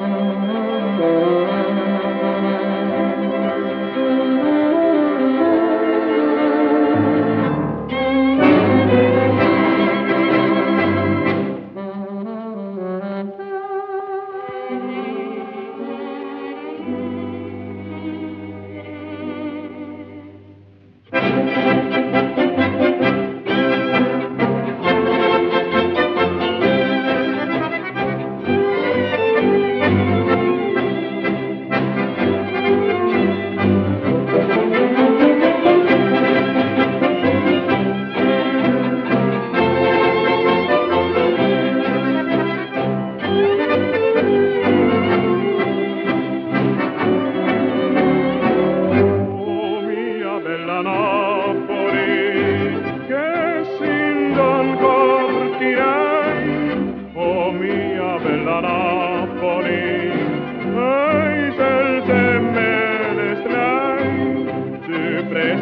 Oh,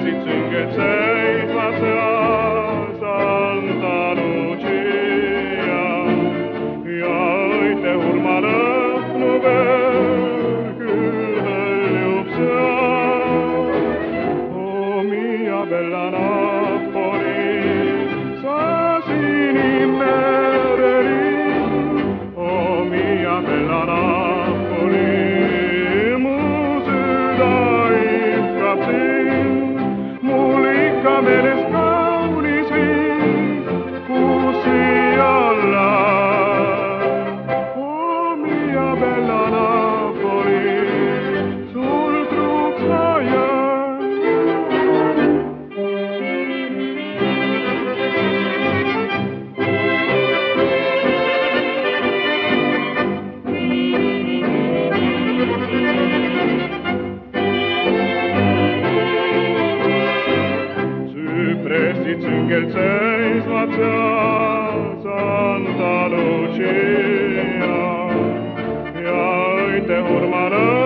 tu presi hermana.